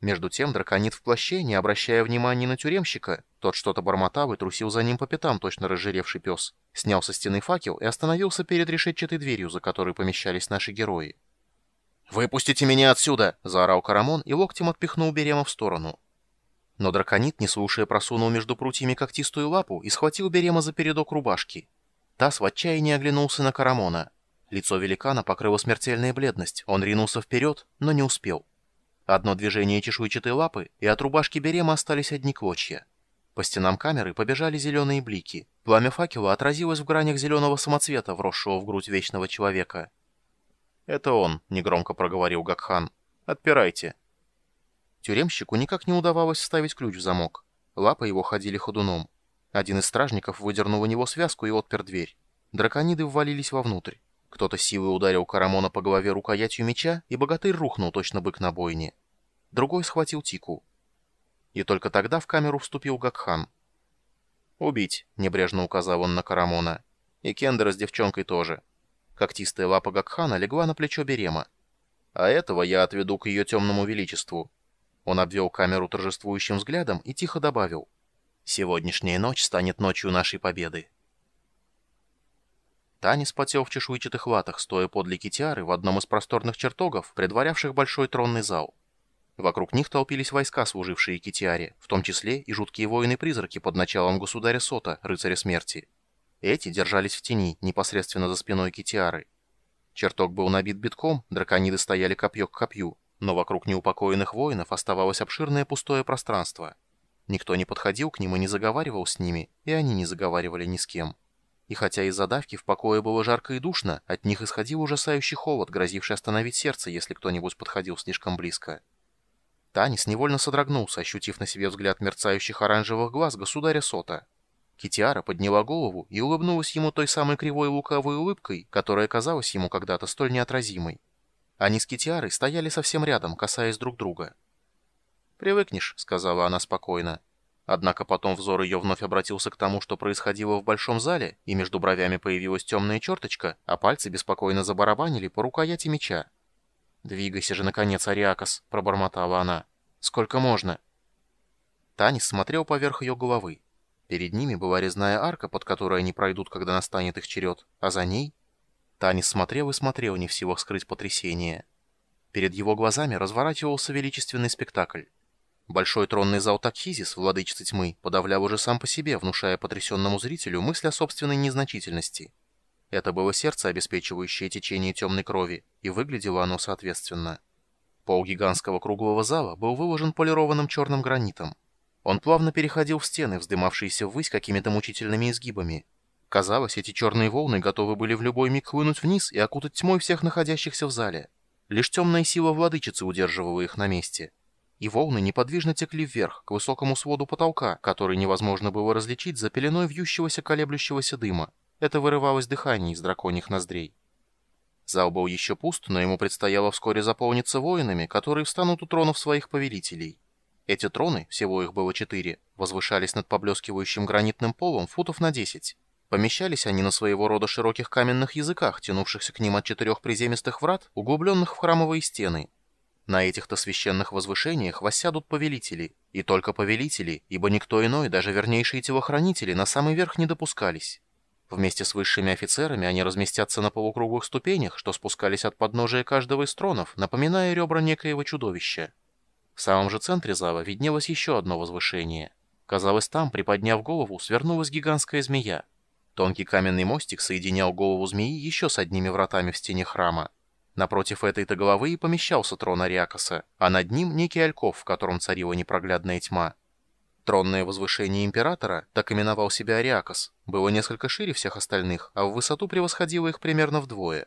Между тем драконит в плаще, не обращая внимания на тюремщика, тот что-то бормотал и трусил за ним по пятам, точно разжиревший пес, снял со стены факел и остановился перед решетчатой дверью, за которой помещались наши герои. «Выпустите меня отсюда!» — заорал Карамон и локтем отпихнул Берема в сторону. Но драконит, не слушая, просунул между прутьями когтистую лапу и схватил Берема за передок рубашки. Тасс в отчаянии оглянулся на Карамона. Лицо великана покрыло смертельная бледность, он ринулся вперед, но не успел. Одно движение чешуйчатой лапы, и от рубашки Берема остались одни клочья. По стенам камеры побежали зеленые блики. Пламя факела отразилось в гранях зеленого самоцвета, вросшего в грудь вечного человека. «Это он», — негромко проговорил Гакхан. «Отпирайте». Тюремщику никак не удавалось вставить ключ в замок. Лапы его ходили ходуном. Один из стражников выдернул у него связку и отпер дверь. Дракониды ввалились вовнутрь. Кто-то силой ударил Карамона по голове рукоятью меча, и богатырь рухнул, точно бык на бойне. Другой схватил Тику. И только тогда в камеру вступил Гакхан. «Убить», — небрежно указал он на Карамона. «И Кендера с девчонкой тоже». Когтистая лапа Гакхана легла на плечо Берема. «А этого я отведу к ее темному величеству». Он обвел камеру торжествующим взглядом и тихо добавил. «Сегодняшняя ночь станет ночью нашей победы». Танис потел в чешуйчатых латах, стоя подле китиары в одном из просторных чертогов, предварявших большой тронный зал. Вокруг них толпились войска, служившие Китиаре, в том числе и жуткие воины-призраки под началом государя Сота, рыцаря смерти. Эти держались в тени, непосредственно за спиной Китиары. Чертог был набит битком, дракониды стояли копье к копью, но вокруг неупокоенных воинов оставалось обширное пустое пространство. Никто не подходил к ним и не заговаривал с ними, и они не заговаривали ни с кем. И хотя из-за давки в покое было жарко и душно, от них исходил ужасающий холод, грозивший остановить сердце, если кто-нибудь подходил слишком близко. Танис невольно содрогнулся, ощутив на себе взгляд мерцающих оранжевых глаз государя Сота. Китиара подняла голову и улыбнулась ему той самой кривой лукавой улыбкой, которая казалась ему когда-то столь неотразимой. Они с Китиарой стояли совсем рядом, касаясь друг друга. «Привыкнешь», — сказала она спокойно. Однако потом взор ее вновь обратился к тому, что происходило в большом зале, и между бровями появилась темная черточка, а пальцы беспокойно забарабанили по рукояти меча. «Двигайся же, наконец, Ариакос», — пробормотала она. «Сколько можно?» Танис смотрел поверх ее головы. Перед ними была резная арка, под которой они пройдут, когда настанет их черед, а за ней... Танис смотрел и смотрел, не в силах скрыть потрясение. Перед его глазами разворачивался величественный спектакль. Большой тронный зал Такхизис, владычицы тьмы, подавлял уже сам по себе, внушая потрясенному зрителю мысль о собственной незначительности. Это было сердце, обеспечивающее течение темной крови, и выглядело оно соответственно. Пол гигантского круглого зала был выложен полированным черным гранитом. Он плавно переходил в стены, вздымавшиеся ввысь какими-то мучительными изгибами. Казалось, эти черные волны готовы были в любой миг хлынуть вниз и окутать тьмой всех находящихся в зале. Лишь темная сила владычицы удерживала их на месте. И волны неподвижно текли вверх, к высокому своду потолка, который невозможно было различить за пеленой вьющегося колеблющегося дыма. Это вырывалось дыхание из драконьих ноздрей. Зал был еще пуст, но ему предстояло вскоре заполниться воинами, которые встанут у тронов своих повелителей. Эти троны, всего их было четыре, возвышались над поблескивающим гранитным полом футов на десять. Помещались они на своего рода широких каменных языках, тянувшихся к ним от четырех приземистых врат, углубленных в храмовые стены. На этих-то священных возвышениях воссядут повелители, и только повелители, ибо никто иной, даже вернейшие телохранители, на самый верх не допускались. Вместе с высшими офицерами они разместятся на полукруглых ступенях, что спускались от подножия каждого из тронов, напоминая ребра некоего чудовища. В самом же центре зала виднелось еще одно возвышение. Казалось, там, приподняв голову, свернулась гигантская змея. Тонкий каменный мостик соединял голову змеи еще с одними вратами в стене храма. Напротив этой-то головы и помещался трон Ариакоса, а над ним некий альков, в котором царила непроглядная тьма. Тронное возвышение императора, так именовал себя Ариакос, было несколько шире всех остальных, а в высоту превосходило их примерно вдвое.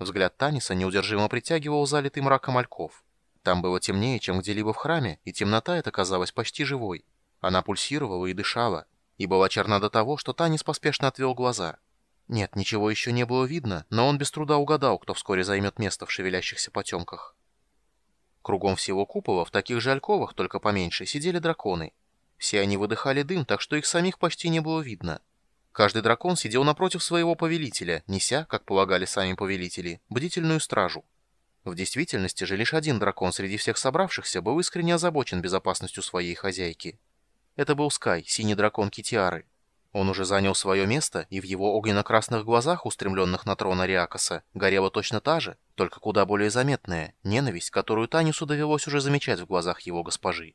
Взгляд Таниса неудержимо притягивал залитый мраком ольков. Там было темнее, чем где-либо в храме, и темнота эта казалась почти живой. Она пульсировала и дышала, и была черна до того, что Танис поспешно отвел глаза. Нет, ничего еще не было видно, но он без труда угадал, кто вскоре займет место в шевелящихся потемках. Кругом всего купола, в таких же альковах, только поменьше, сидели драконы. Все они выдыхали дым, так что их самих почти не было видно. Каждый дракон сидел напротив своего повелителя, неся, как полагали сами повелители, бдительную стражу. В действительности же лишь один дракон среди всех собравшихся был искренне озабочен безопасностью своей хозяйки. Это был Скай, синий дракон Китиары. Он уже занял свое место, и в его огненно-красных глазах, устремленных на трон Ариакаса, горела точно та же, только куда более заметная, ненависть, которую Танису довелось уже замечать в глазах его госпожи.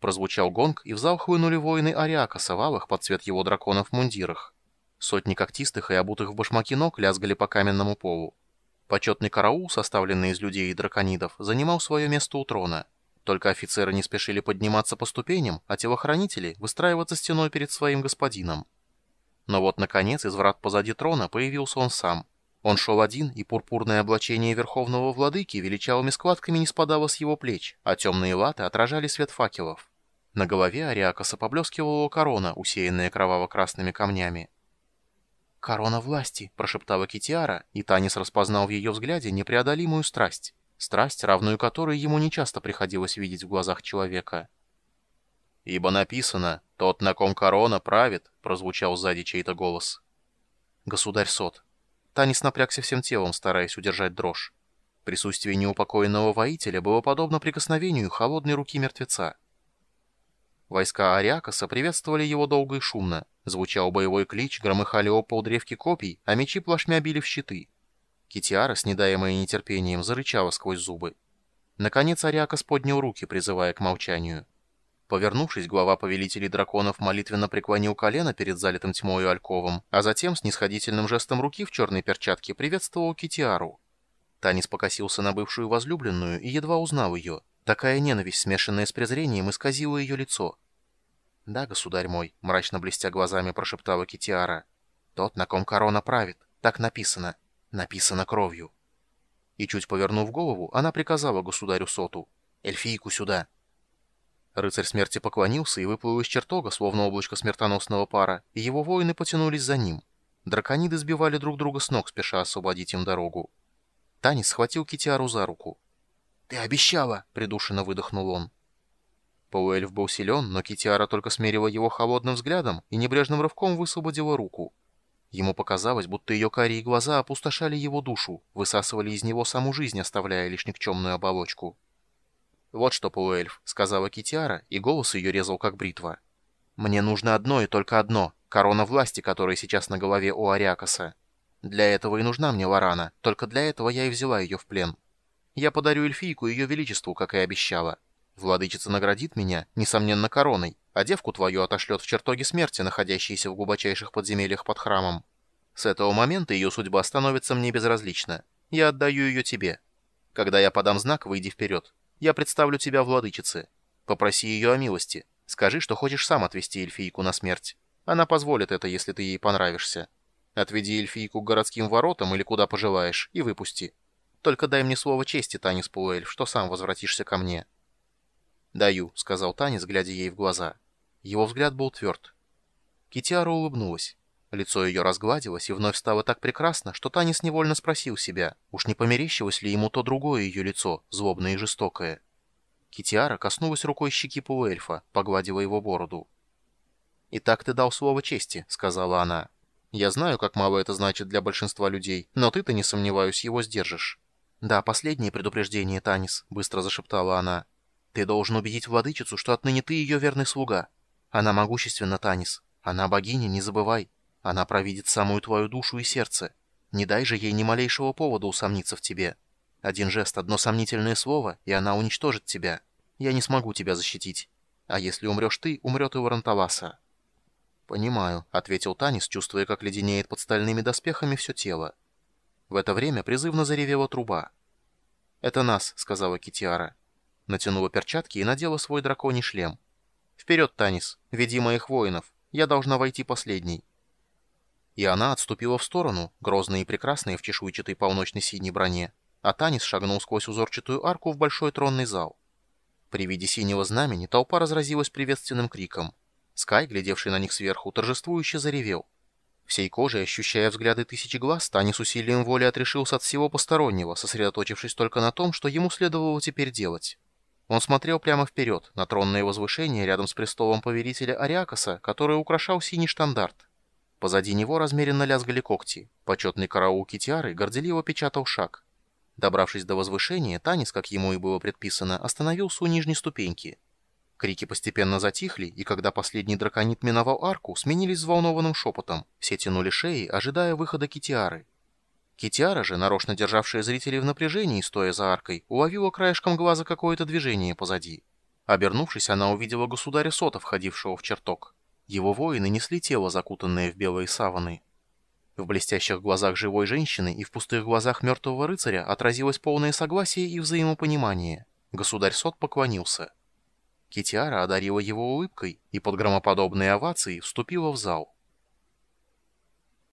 Прозвучал гонг, и в зал хлынули воины Ариакаса в алых под цвет его драконов в мундирах. Сотни когтистых и обутых в башмаки ног лязгали по каменному полу. Почетный караул, составленный из людей и драконидов, занимал свое место у трона. Только офицеры не спешили подниматься по ступеням, а телохранители выстраиваться стеной перед своим господином. Но вот, наконец, из врат позади трона появился он сам. Он шел один, и пурпурное облачение верховного владыки величавыми складками не спадало с его плеч, а темные латы отражали свет факелов. На голове Ариакаса поблескивала корона, усеянная кроваво-красными камнями. «Корона власти», — прошептала Китиара, и Танис распознал в ее взгляде непреодолимую страсть. Страсть, равную которой ему нечасто приходилось видеть в глазах человека. «Ибо написано, тот, на ком корона, правит», — прозвучал сзади чей-то голос. «Государь Сот». Танис напрягся всем телом, стараясь удержать дрожь. Присутствие неупокоенного воителя было подобно прикосновению холодной руки мертвеца. Войска Ариакаса приветствовали его долго и шумно. Звучал боевой клич, громыхали опол древки копий, а мечи плашмя били в щиты. Китиара, снедаемая нетерпением, зарычала сквозь зубы. Наконец Ариакас поднял руки, призывая к молчанию. Повернувшись, глава повелителей драконов молитвенно преклонил колено перед залитым тьмою альковом, а затем с нисходительным жестом руки в черной перчатке приветствовал Китиару. Танис покосился на бывшую возлюбленную и едва узнал ее. Такая ненависть, смешанная с презрением, исказила ее лицо. «Да, государь мой», — мрачно блестя глазами прошептала Китиара. «Тот, на ком корона правит. Так написано. Написано кровью». И чуть повернув голову, она приказала государю Соту. «Эльфийку сюда». Рыцарь смерти поклонился и выплыл из чертога, словно облачко смертоносного пара, и его воины потянулись за ним. Дракониды сбивали друг друга с ног, спеша освободить им дорогу. Танис схватил Китиару за руку. «Ты обещала!» — придушенно выдохнул он. Пауэльф был силен, но Китиара только смерила его холодным взглядом и небрежным рывком высвободила руку. Ему показалось, будто ее карие глаза опустошали его душу, высасывали из него саму жизнь, оставляя лишь никчемную оболочку. «Вот что, Пауэльф», — сказала Китиара, и голос ее резал как бритва. «Мне нужно одно и только одно — корона власти, которая сейчас на голове у Ариакаса. Для этого и нужна мне Лорана, только для этого я и взяла ее в плен. Я подарю эльфийку ее величеству, как и обещала. Владычица наградит меня, несомненно, короной, а девку твою отошлет в чертоге смерти, находящиеся в глубочайших подземельях под храмом. С этого момента ее судьба становится мне безразлична. Я отдаю ее тебе. Когда я подам знак, выйди вперед. Я представлю тебя владычице. Попроси ее о милости. Скажи, что хочешь сам отвести эльфийку на смерть. Она позволит это, если ты ей понравишься. Отведи эльфийку к городским воротам или куда пожелаешь и выпусти. Только дай мне слово чести, Танис Пуэль, что сам возвратишься ко мне». «Даю», — сказал Танис, глядя ей в глаза. Его взгляд был тверд. Китиара улыбнулась. Лицо ее разгладилось и вновь стало так прекрасно, что Танис невольно спросил себя, уж не померещилось ли ему то другое ее лицо, злобное и жестокое. Китиара коснулась рукой щеки полуэльфа, погладила его бороду. «Итак ты дал слово чести», — сказала она. «Я знаю, как мало это значит для большинства людей, но ты-то, не сомневаюсь, его сдержишь». «Да, последнее предупреждение, Танис», — быстро зашептала она. Ты должен убедить владычицу, что отныне ты ее верный слуга. Она могущественна, Танис. Она богиня, не забывай. Она провидит самую твою душу и сердце. Не дай же ей ни малейшего повода усомниться в тебе. Один жест, одно сомнительное слово, и она уничтожит тебя. Я не смогу тебя защитить. А если умрешь ты, умрет и Варанталаса». «Понимаю», — ответил Танис, чувствуя, как леденеет под стальными доспехами все тело. В это время призывно заревела труба. «Это нас», — сказала Китиара. Натянула перчатки и надела свой драконий шлем. «Вперед, Танис! Веди моих воинов! Я должна войти последней!» И она отступила в сторону, грозная и прекрасная в чешуйчатой полночно-синей броне, а Танис шагнул сквозь узорчатую арку в большой тронный зал. При виде синего знамени толпа разразилась приветственным криком. Скай, глядевший на них сверху, торжествующе заревел. Всей кожей, ощущая взгляды тысячи глаз, Танис усилием воли отрешился от всего постороннего, сосредоточившись только на том, что ему следовало теперь делать. Он смотрел прямо вперед, на тронное возвышение рядом с престолом повелителя Ариакаса, который украшал синий штандарт. Позади него размеренно лязгали когти. Почетный караул Китиары горделиво печатал шаг. Добравшись до возвышения, танец, как ему и было предписано, остановился у нижней ступеньки. Крики постепенно затихли, и когда последний драконит миновал арку, сменились взволнованным шепотом. Все тянули шеи, ожидая выхода Китиары. Китиара же, нарочно державшая зрителей в напряжении, стоя за аркой, уловила краешком глаза какое-то движение позади. Обернувшись, она увидела государя Сота, входившего в чертог. Его воины несли тело, закутанное в белые саваны. В блестящих глазах живой женщины и в пустых глазах мертвого рыцаря отразилось полное согласие и взаимопонимание. Государь Сот поклонился. Китиара одарила его улыбкой и под громоподобные овации вступила в зал.